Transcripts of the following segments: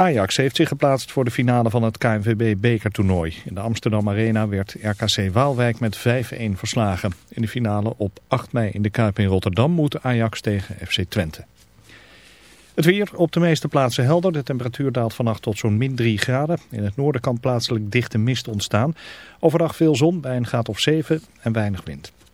Ajax heeft zich geplaatst voor de finale van het KNVB-bekertoernooi. In de Amsterdam Arena werd RKC Waalwijk met 5-1 verslagen. In de finale op 8 mei in de Kuip in Rotterdam moet Ajax tegen FC Twente. Het weer op de meeste plaatsen helder. De temperatuur daalt vannacht tot zo'n min 3 graden. In het noorden kan plaatselijk dichte mist ontstaan. Overdag veel zon bij een graad of 7 en weinig wind.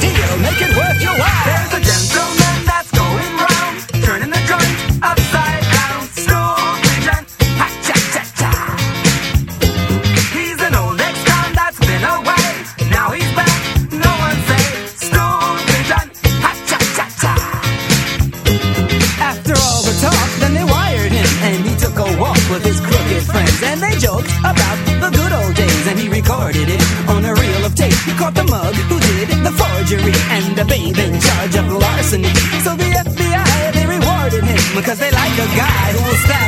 Deep. Cause they like a guy who will stab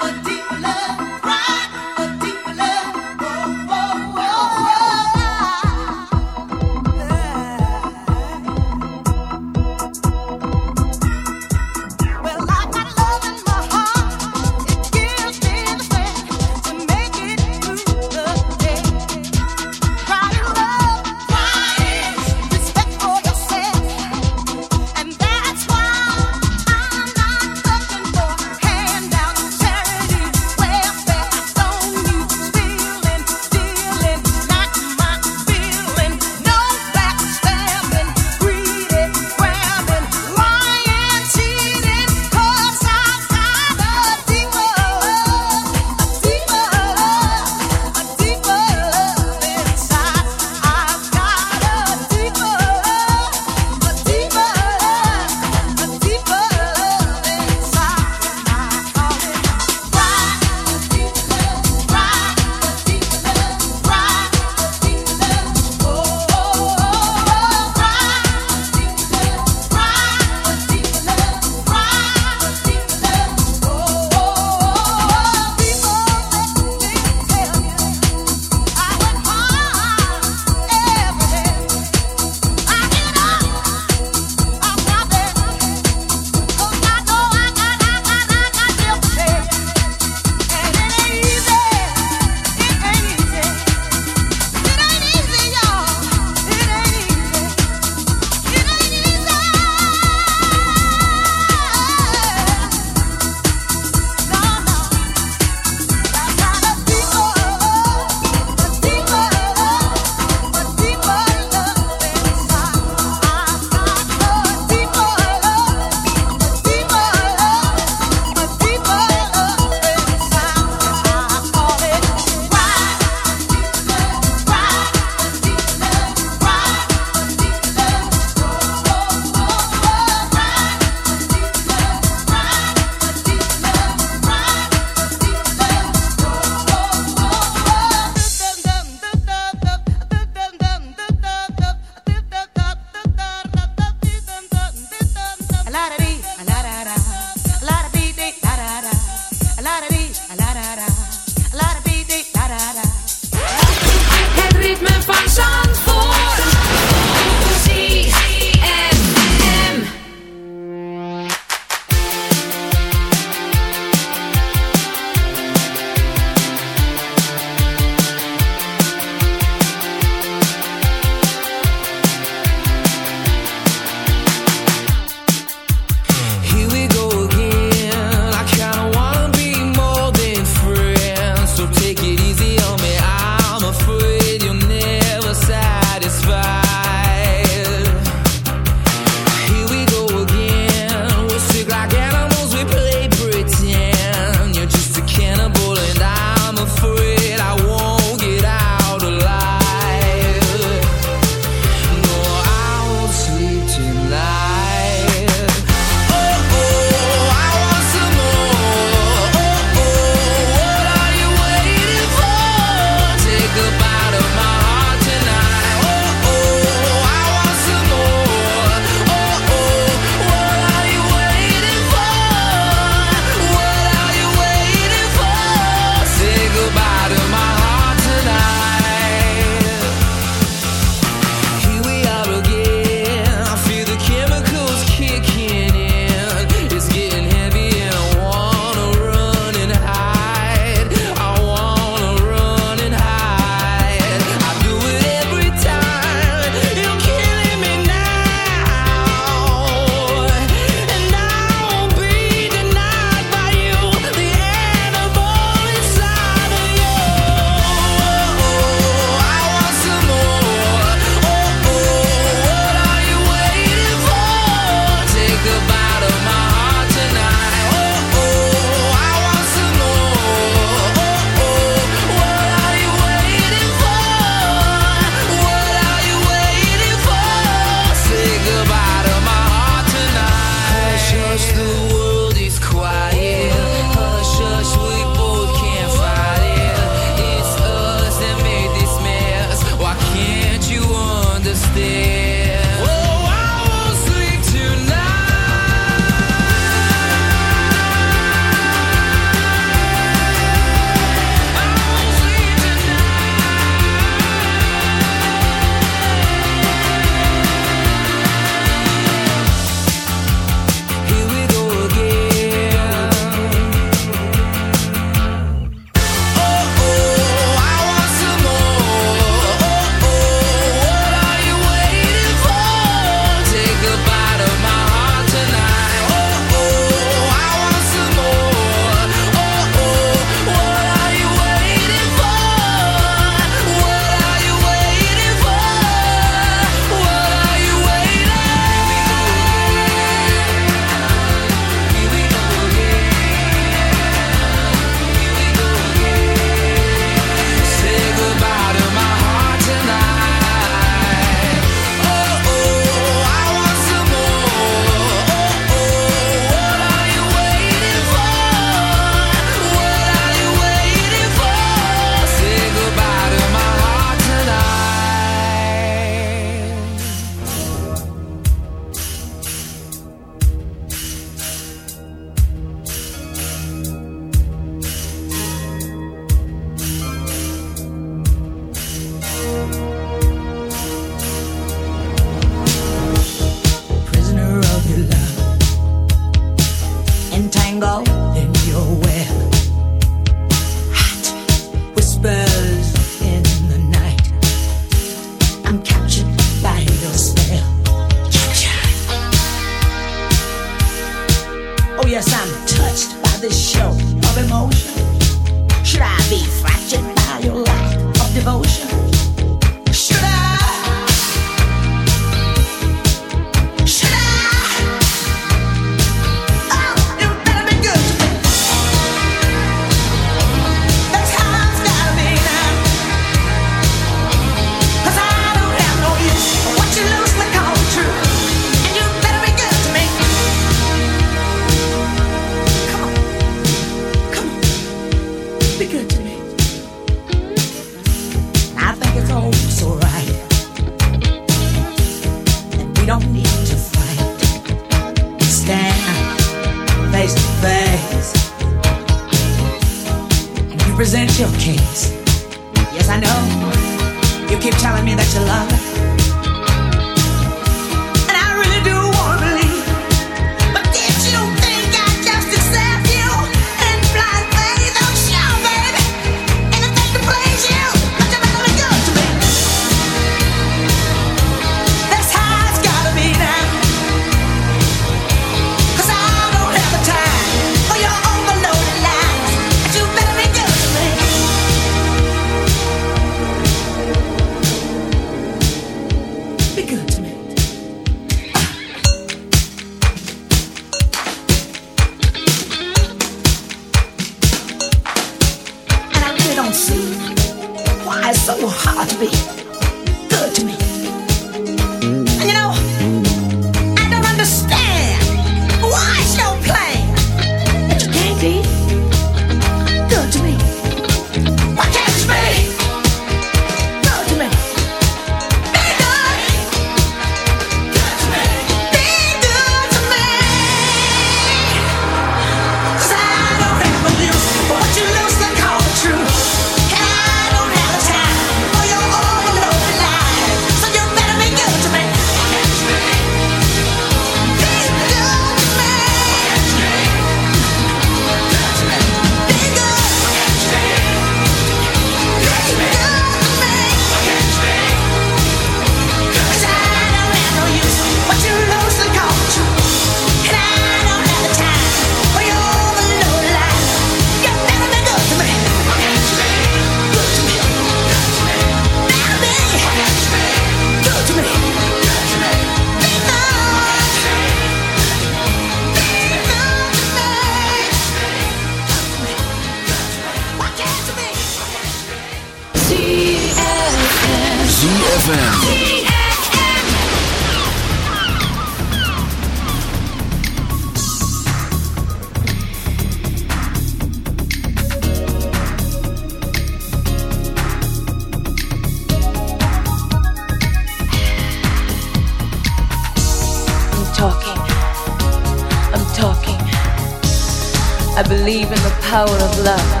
power of love.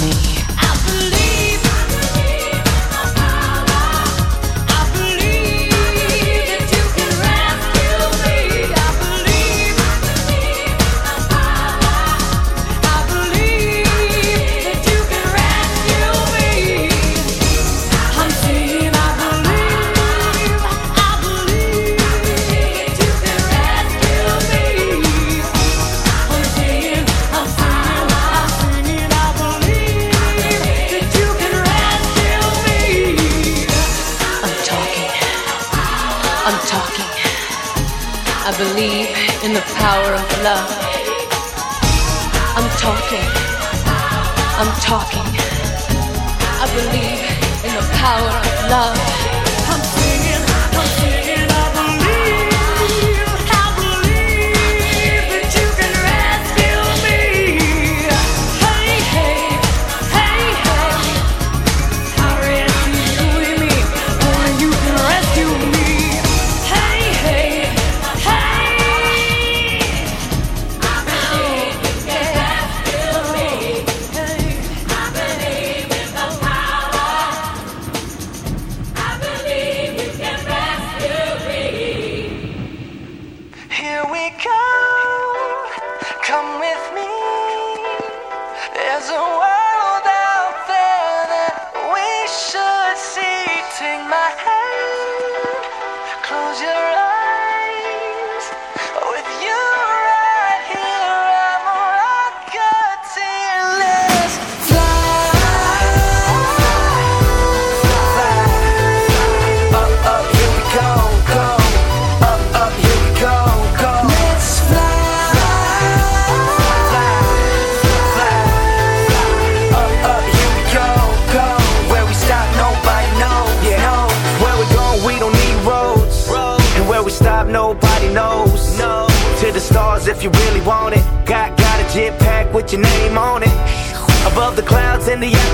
me. Pontiac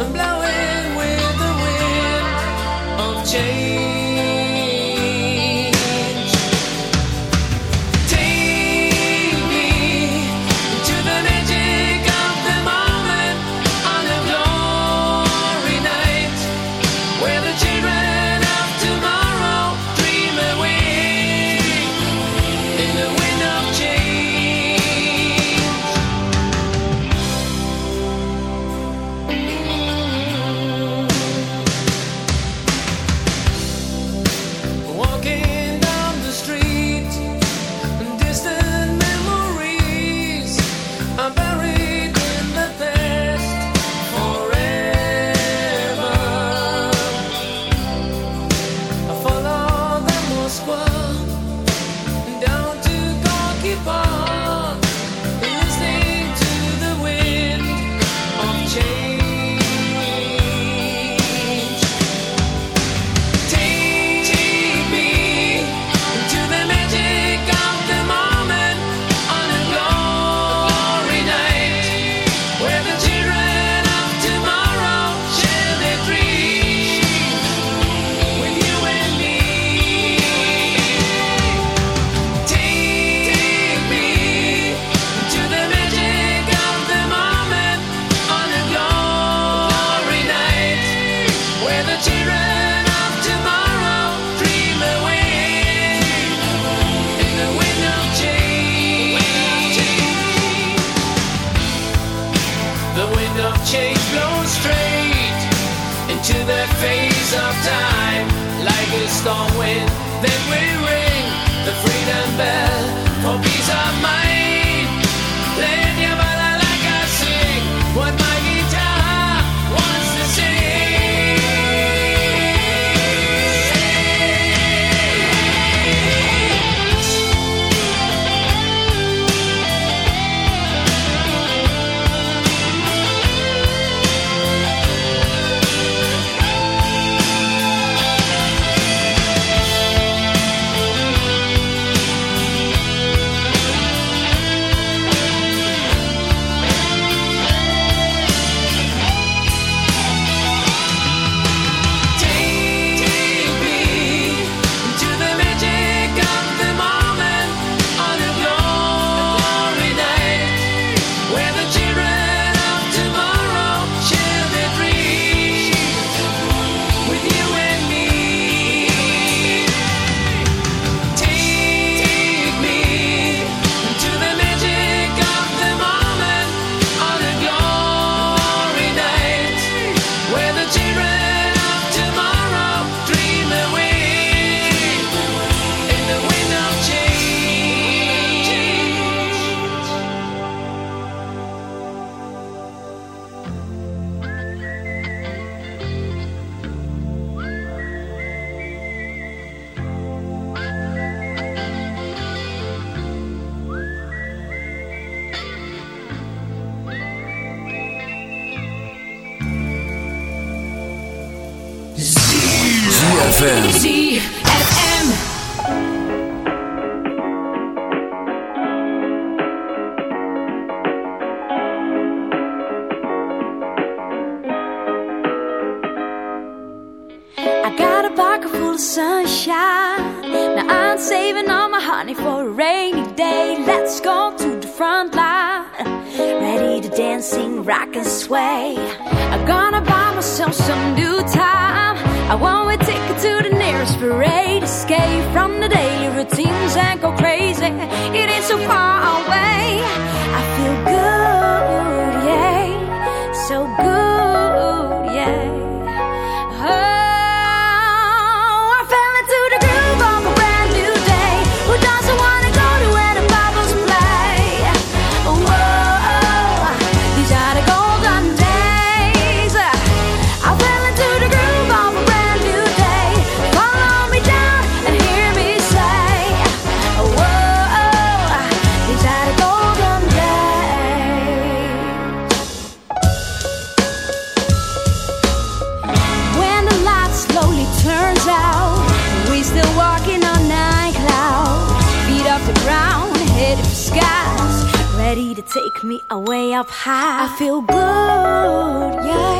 I'm blowing with the wind of change. Got a pocket full of sunshine. Now I'm saving all my honey for a rainy day. Let's go to the front line. Ready to dance and rock and sway. I'm gonna buy myself some new time. I want a ticket to the nearest parade. Escape from the daily routines and go crazy. It is so far away. I way up high. I feel good, yeah.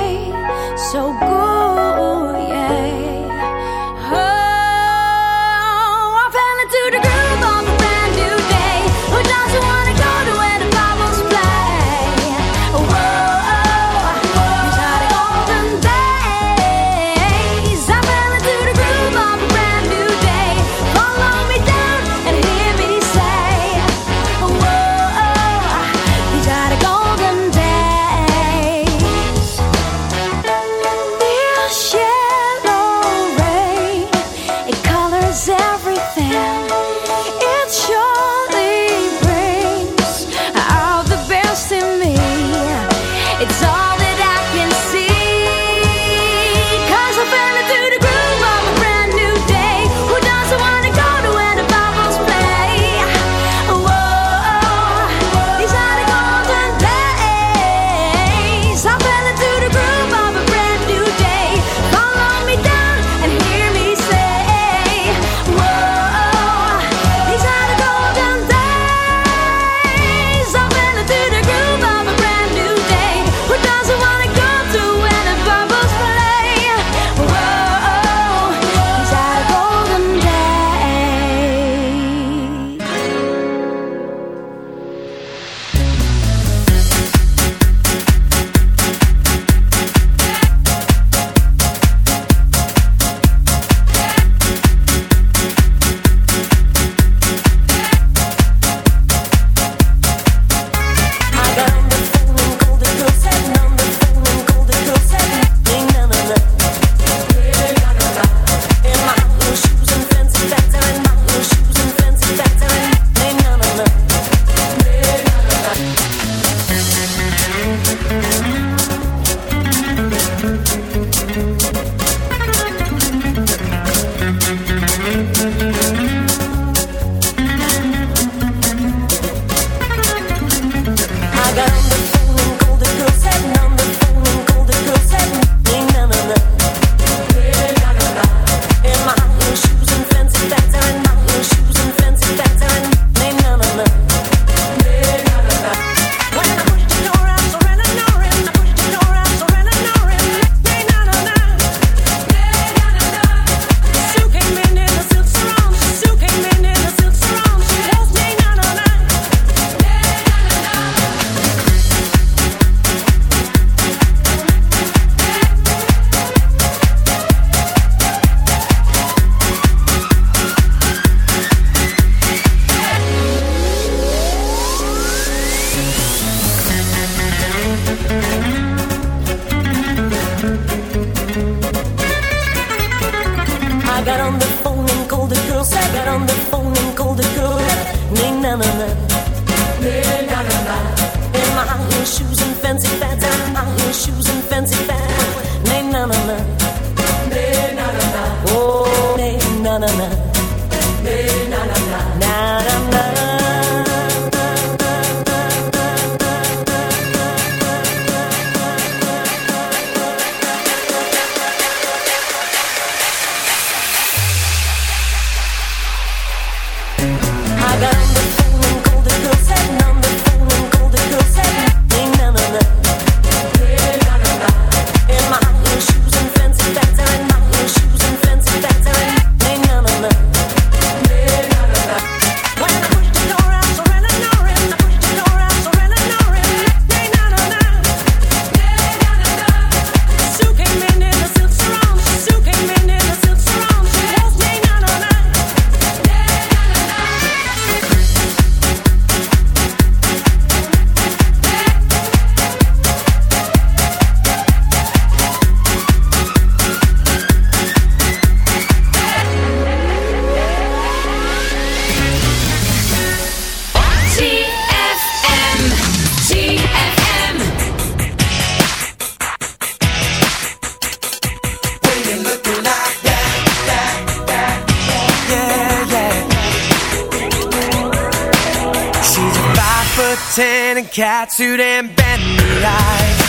Suit and bendy eyes.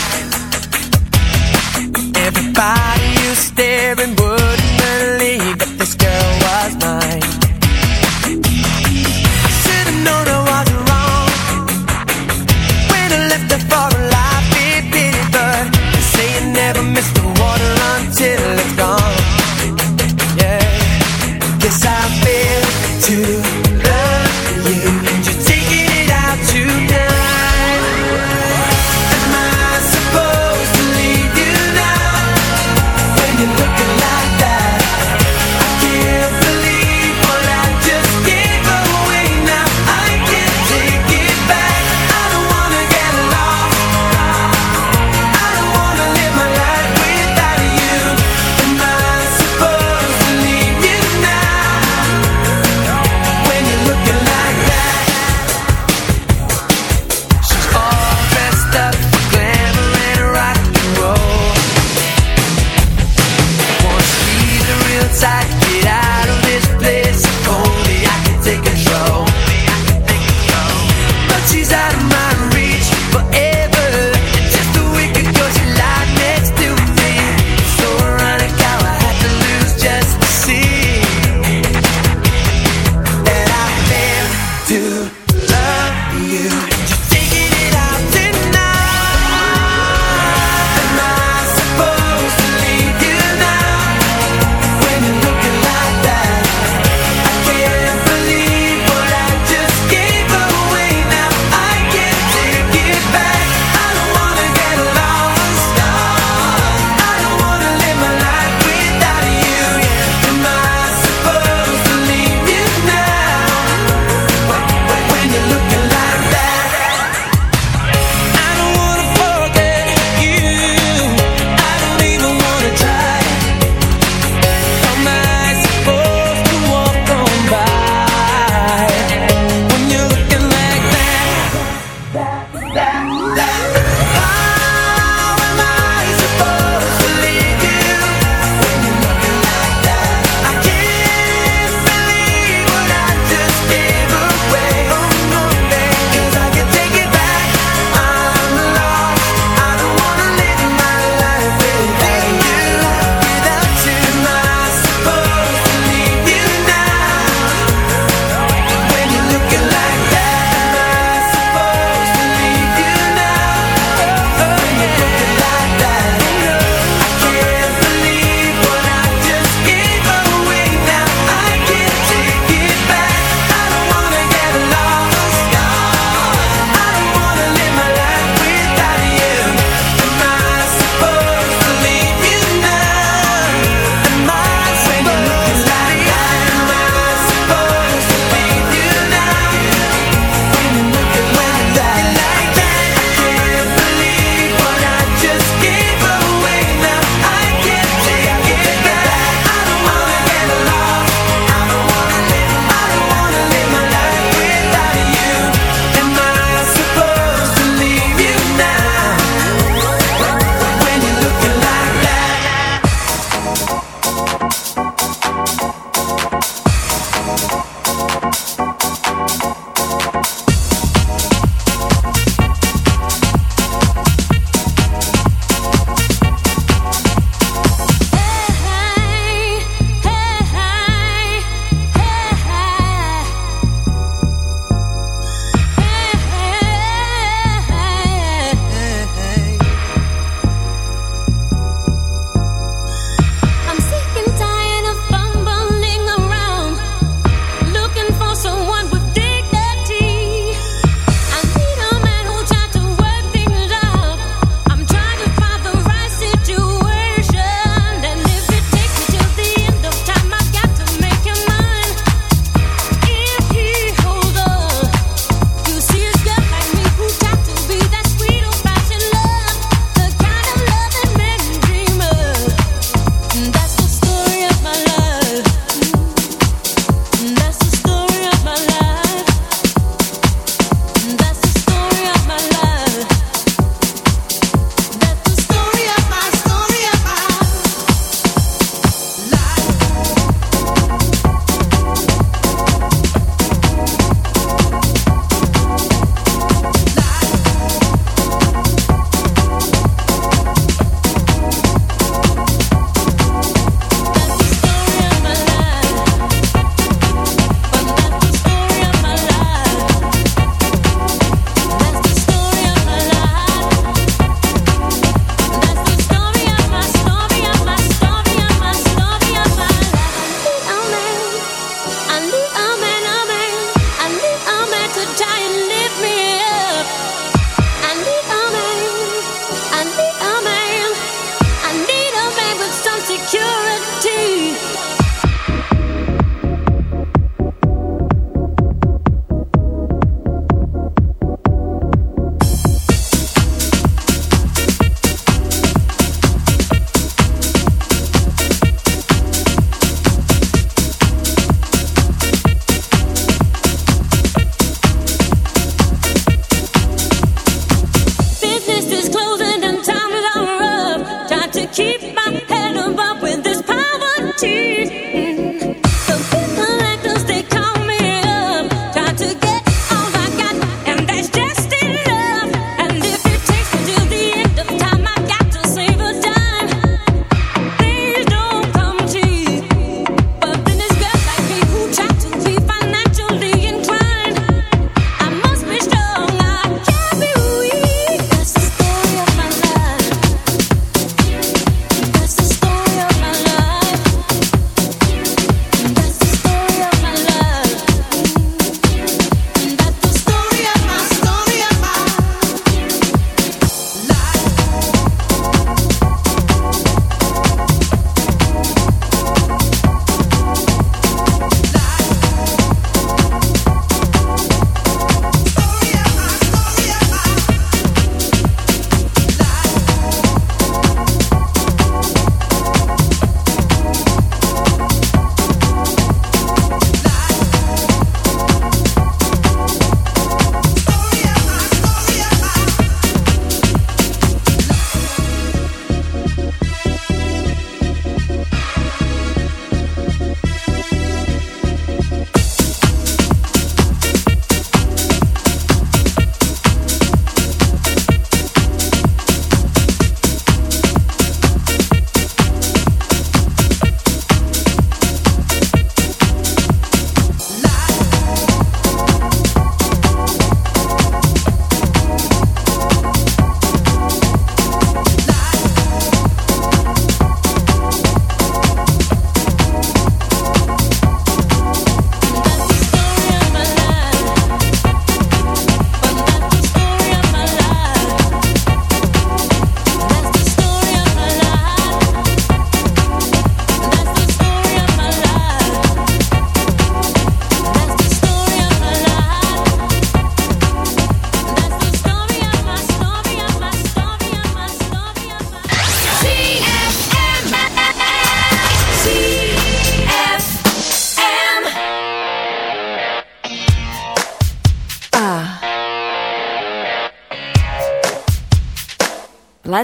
Everybody you staring wouldn't believe that this girl was mine.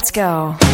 Let's go.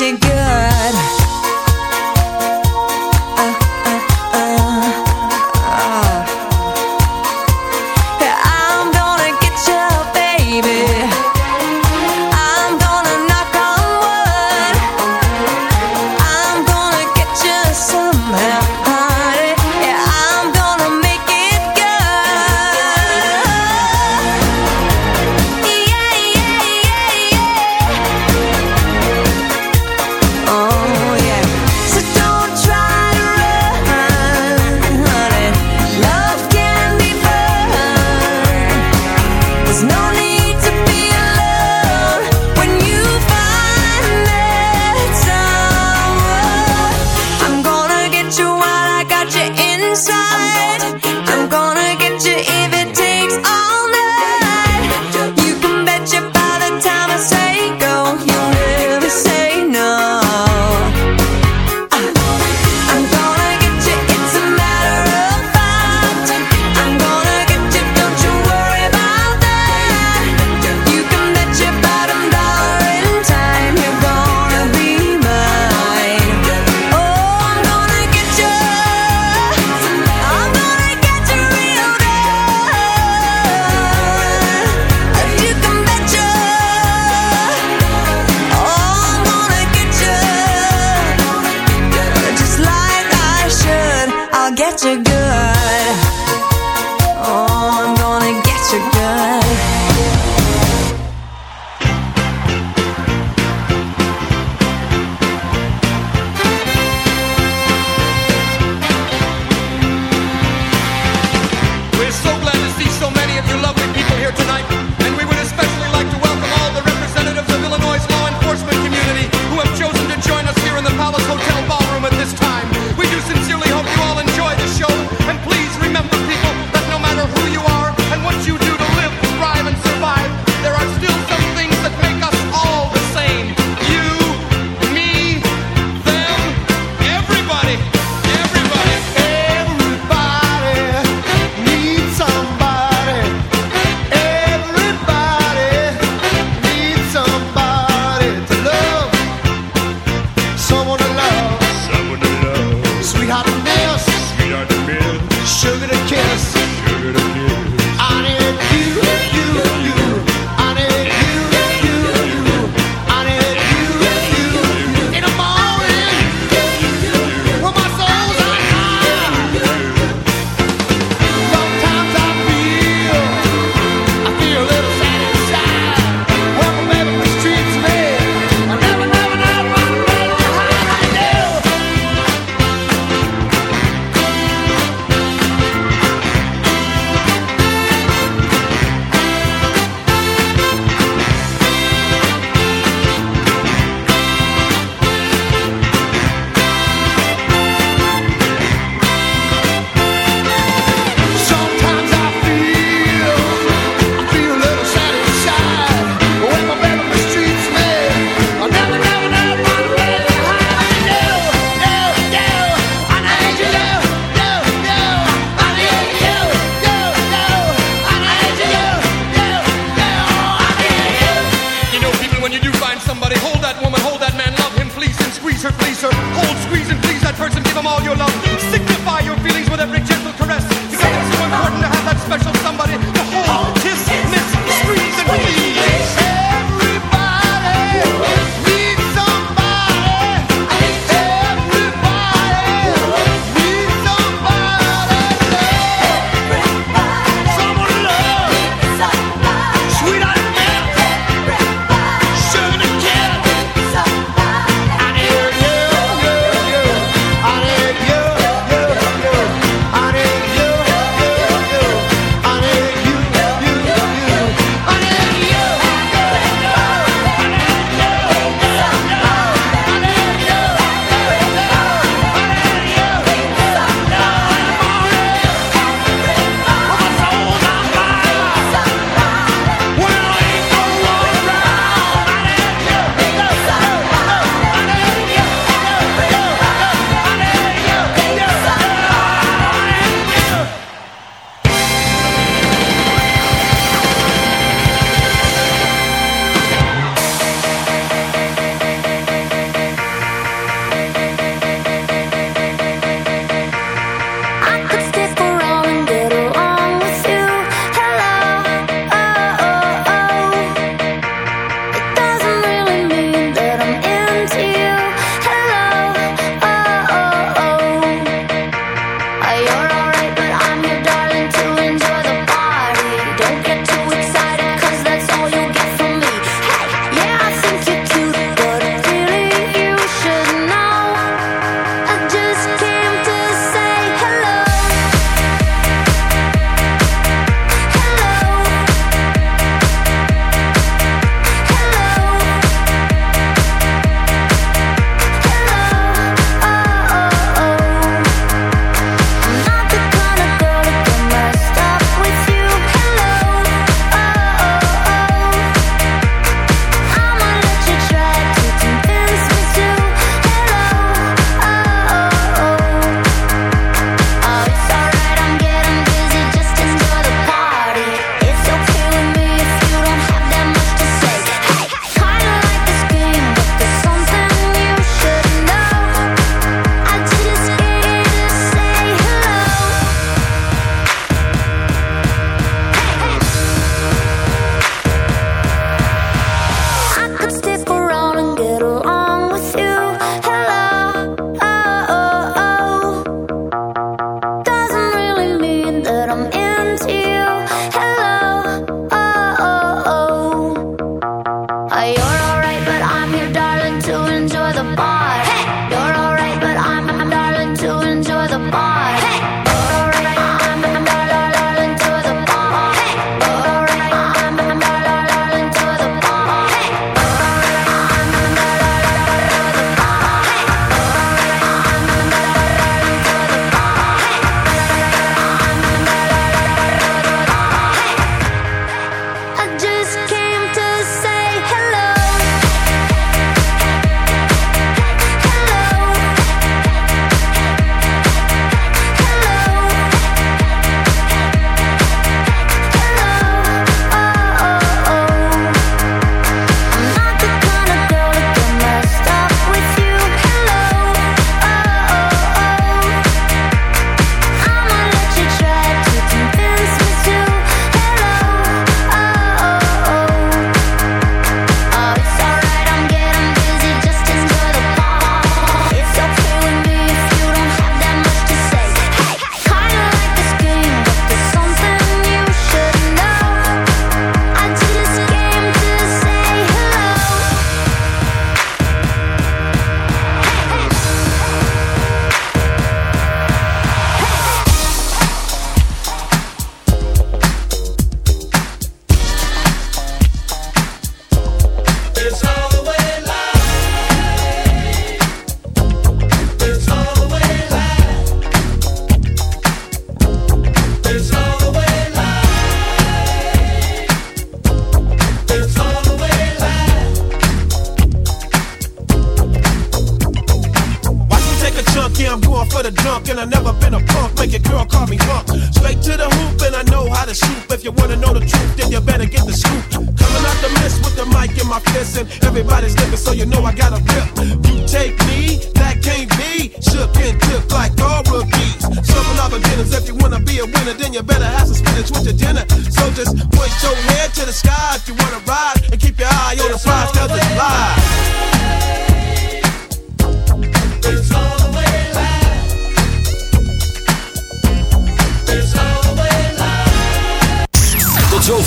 noche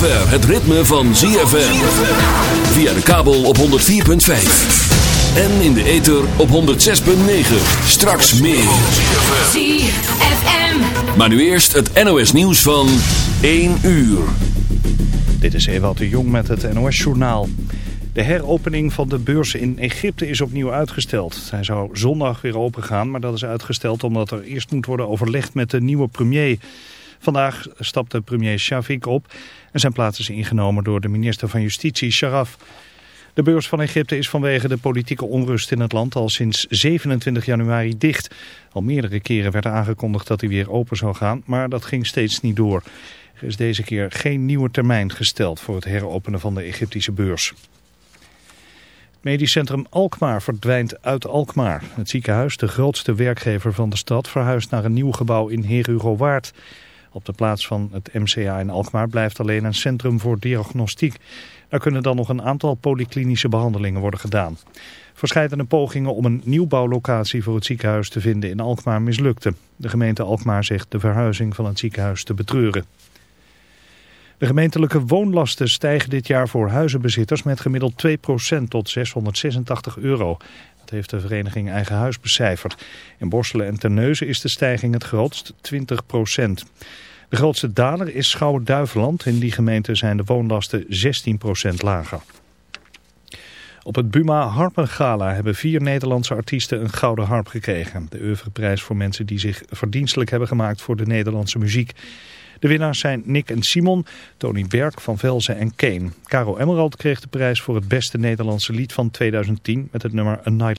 zover het ritme van ZFM. Via de kabel op 104.5. En in de ether op 106.9. Straks meer. ZFM. Maar nu eerst het NOS nieuws van 1 uur. Dit is Ewout de Jong met het NOS-journaal. De heropening van de beurs in Egypte is opnieuw uitgesteld. Hij zou zondag weer open gaan, maar dat is uitgesteld omdat er eerst moet worden overlegd met de nieuwe premier. Vandaag stapte premier Shavik op en zijn plaats is ingenomen door de minister van Justitie Sharaf. De beurs van Egypte is vanwege de politieke onrust in het land al sinds 27 januari dicht. Al meerdere keren werd aangekondigd dat hij weer open zou gaan, maar dat ging steeds niet door. Er is deze keer geen nieuwe termijn gesteld voor het heropenen van de Egyptische beurs. Het medisch centrum Alkmaar verdwijnt uit Alkmaar. Het ziekenhuis, de grootste werkgever van de stad, verhuist naar een nieuw gebouw in Herugowaard. Op de plaats van het MCA in Alkmaar blijft alleen een centrum voor diagnostiek. Daar kunnen dan nog een aantal polyklinische behandelingen worden gedaan. Verscheidene pogingen om een nieuwbouwlocatie voor het ziekenhuis te vinden in Alkmaar mislukten. De gemeente Alkmaar zegt de verhuizing van het ziekenhuis te betreuren. De gemeentelijke woonlasten stijgen dit jaar voor huizenbezitters met gemiddeld 2% tot 686 euro. Dat heeft de vereniging Eigen Huis becijferd. In Borselen en Terneuzen is de stijging het grootst, 20%. De grootste daler is Schouwen-Duiveland. In die gemeente zijn de woonlasten 16% lager. Op het Buma Harpengala hebben vier Nederlandse artiesten een gouden harp gekregen. De oeuvreprijs voor mensen die zich verdienstelijk hebben gemaakt voor de Nederlandse muziek. De winnaars zijn Nick en Simon, Tony Berg, Van Velzen en Kane. Caro Emerald kreeg de prijs voor het beste Nederlandse lied van 2010 met het nummer A Night